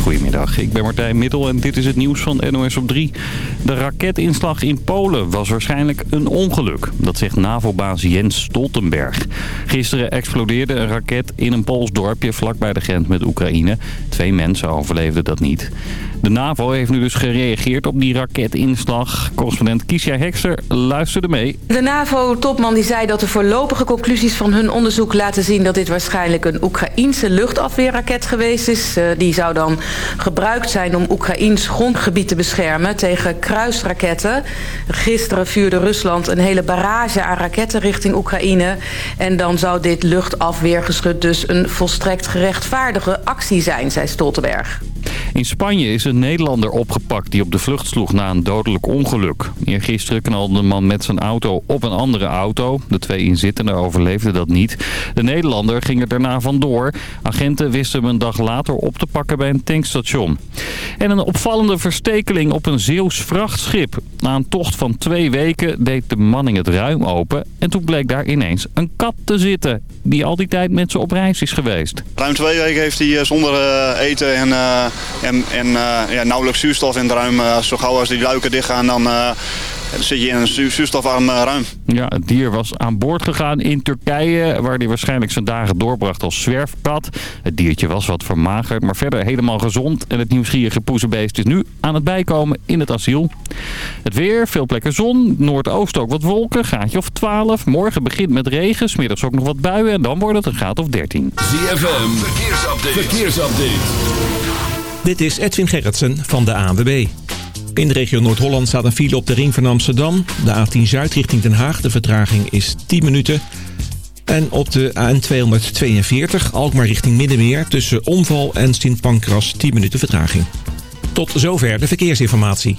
Goedemiddag, ik ben Martijn Middel en dit is het nieuws van NOS op 3. De raketinslag in Polen was waarschijnlijk een ongeluk. Dat zegt NAVO-baas Jens Stoltenberg. Gisteren explodeerde een raket in een Pools dorpje vlakbij de grens met Oekraïne. Twee mensen overleefden dat niet. De NAVO heeft nu dus gereageerd op die raketinslag. Correspondent Kiesja Hekster luisterde mee. De NAVO-topman die zei dat de voorlopige conclusies van hun onderzoek laten zien... dat dit waarschijnlijk een Oekraïense luchtafweerraket geweest is. Uh, die zou dan gebruikt zijn om Oekraïns grondgebied te beschermen tegen kruisraketten. Gisteren vuurde Rusland een hele barrage aan raketten richting Oekraïne. En dan zou dit luchtafweergeschut dus een volstrekt gerechtvaardige actie zijn, zei Stoltenberg. In Spanje is een Nederlander opgepakt die op de vlucht sloeg na een dodelijk ongeluk. Eergisteren knalde de man met zijn auto op een andere auto. De twee inzittenden overleefden dat niet. De Nederlander ging er daarna vandoor. Agenten wisten hem een dag later op te pakken bij een tankstation. En een opvallende verstekeling op een Zeeuws vrachtschip. Na een tocht van twee weken deed de manning het ruim open. En toen bleek daar ineens een kat te zitten. Die al die tijd met ze op reis is geweest. Ruim twee weken heeft hij zonder uh, eten en... Uh en, en ja, nauwelijks zuurstof in het ruim. Uh, zo gauw als die luiken dichtgaan, dan uh, zit je in een zu zuurstofarm ruim. Ja, het dier was aan boord gegaan in Turkije, waar hij waarschijnlijk zijn dagen doorbracht als zwerfkat. Het diertje was wat vermagerd, maar verder helemaal gezond. En het nieuwsgierige poezenbeest is nu aan het bijkomen in het asiel. Het weer, veel plekken zon, noordoosten ook wat wolken, gaatje of 12. Morgen begint met regen, smiddags ook nog wat buien en dan wordt het een graad of 13. ZFM, verkeersupdate. verkeersupdate. Dit is Edwin Gerritsen van de ANWB. In de regio Noord-Holland staat een file op de ring van Amsterdam. De A10 Zuid richting Den Haag. De vertraging is 10 minuten. En op de A242 Alkmaar richting Middenmeer. Tussen Omval en Sint Pancras 10 minuten vertraging. Tot zover de verkeersinformatie.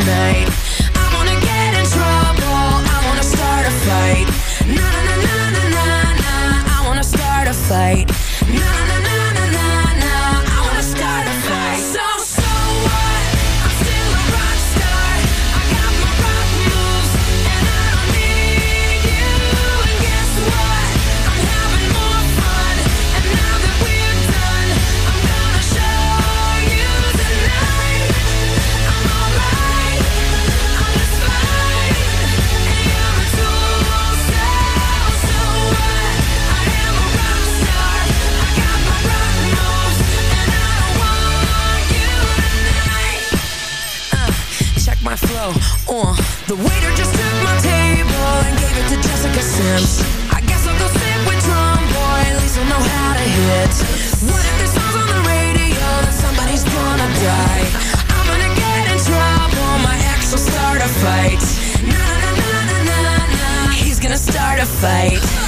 Tonight I wanna get in trouble. I wanna start a fight. Na na na na na na. I wanna start a fight a fight.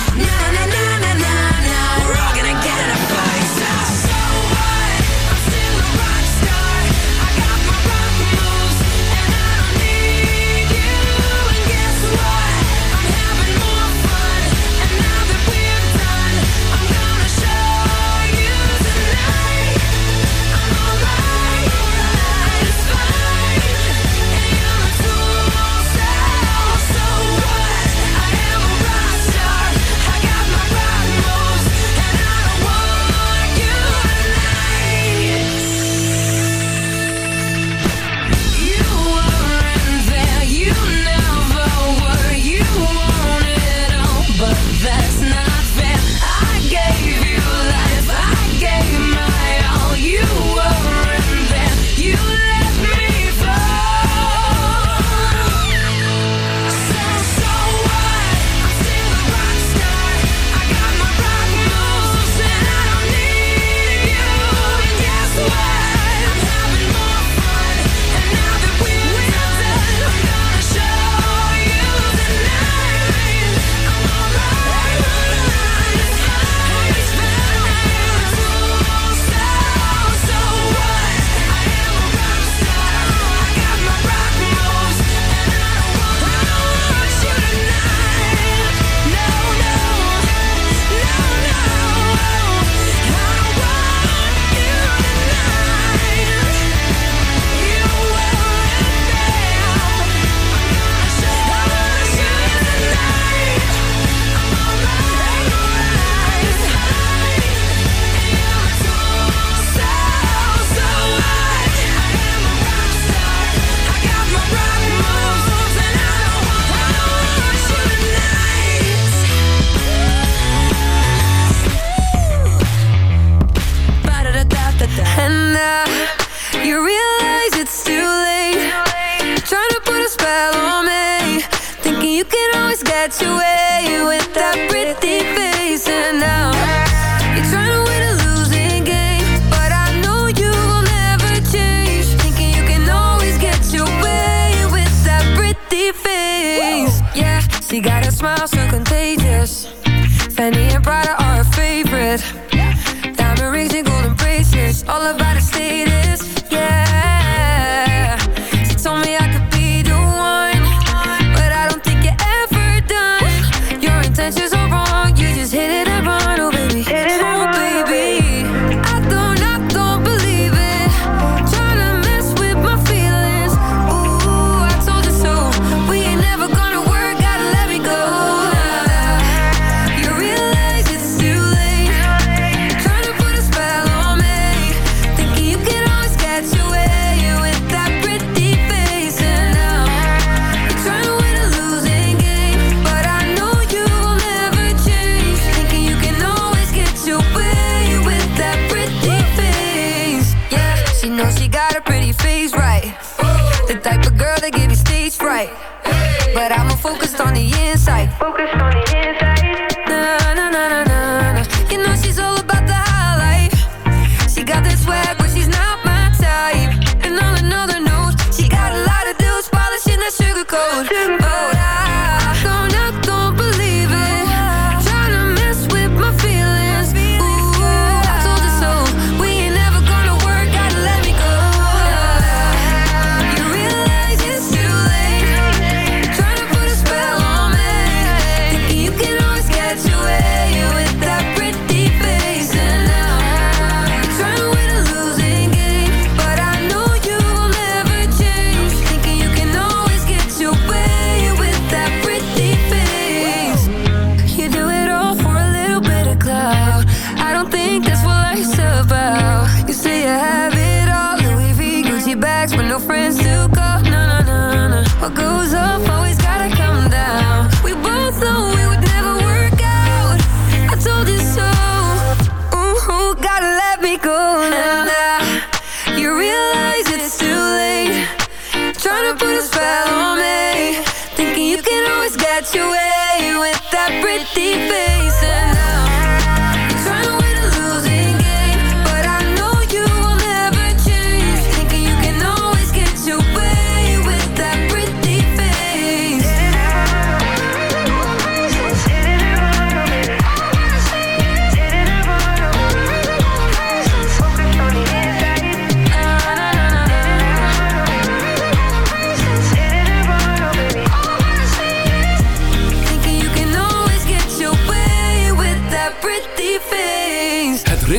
Focus on the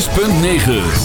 6.9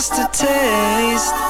just a taste.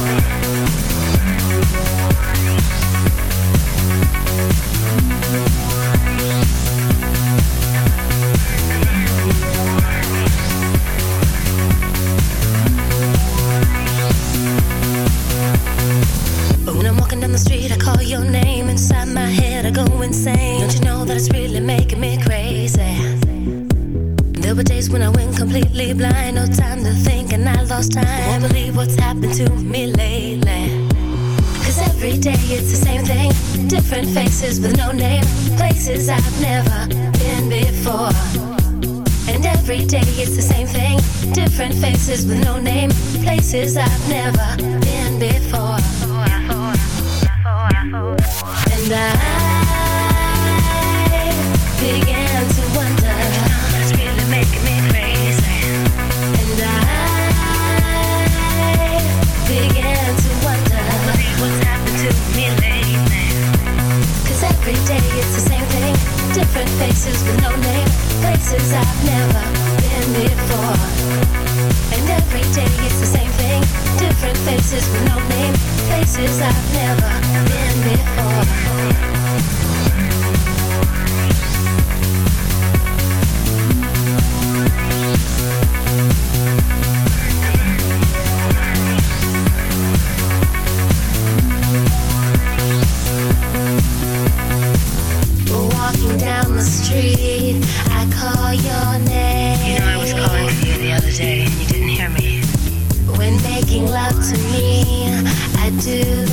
till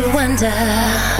to wonder.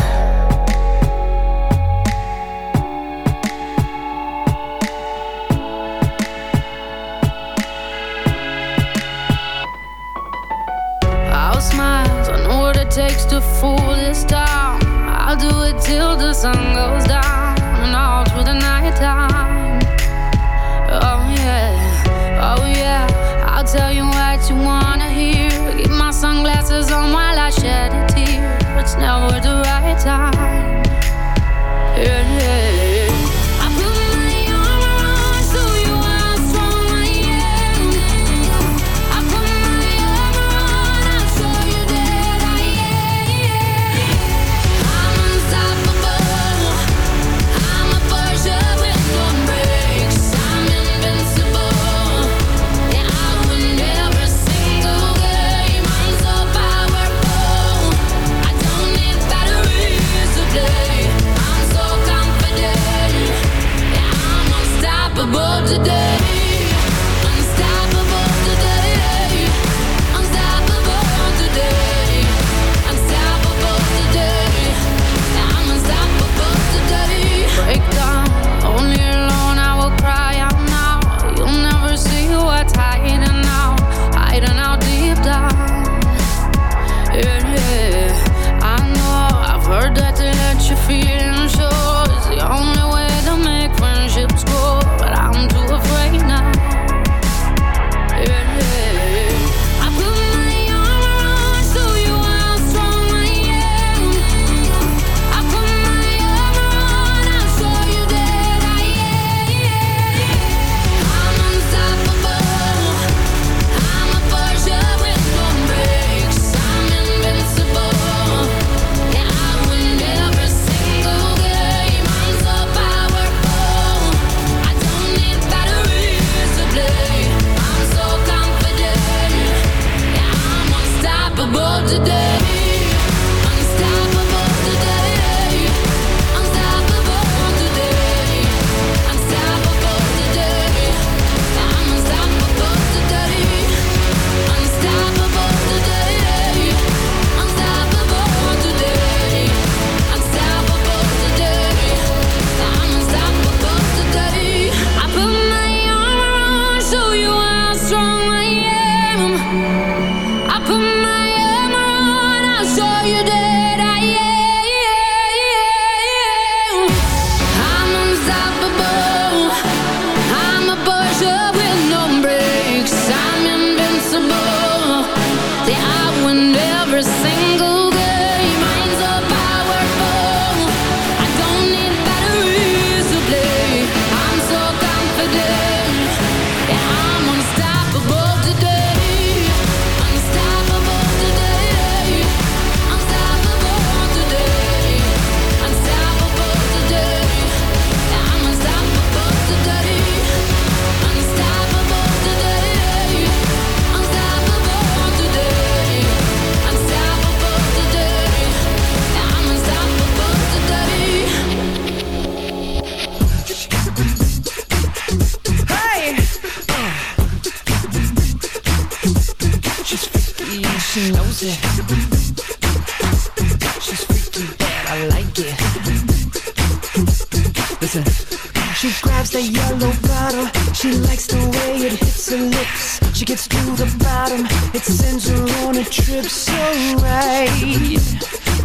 She yellow bottle. She likes the way it hits her lips. She gets to the bottom. It sends her on a trip so right.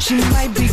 She might be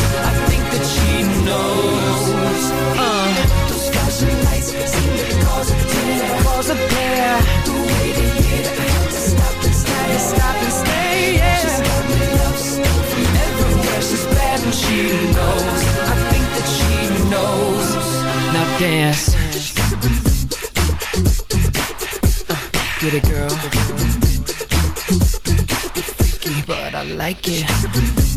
Knows. Uh, those flashing lights seem to cause a tear, cause a tear. The had to stop and stay, stop and stay. Yeah. She's got me love from everywhere. She's bad when she knows. I think that she knows. Now dance. Get it, girl. But I like it.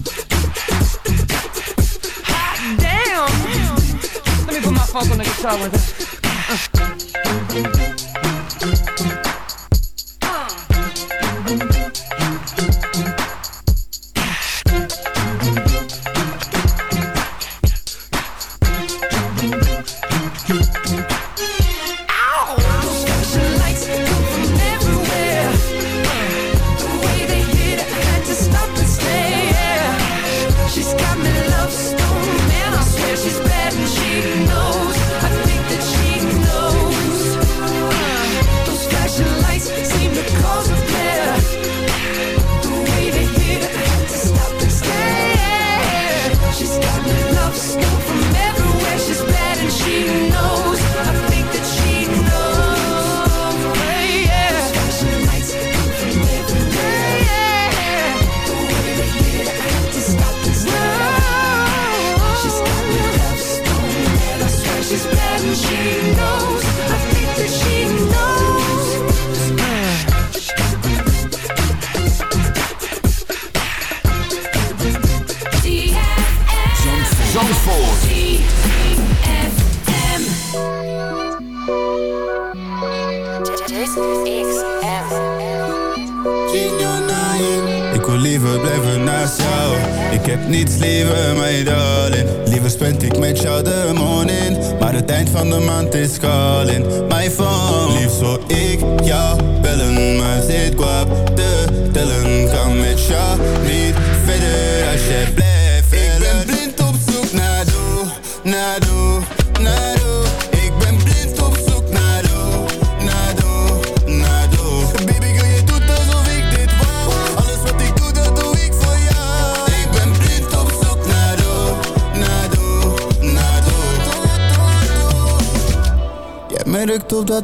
my funk on the guitar with it. Uh.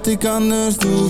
wat ik anders doe.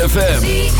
ZFM.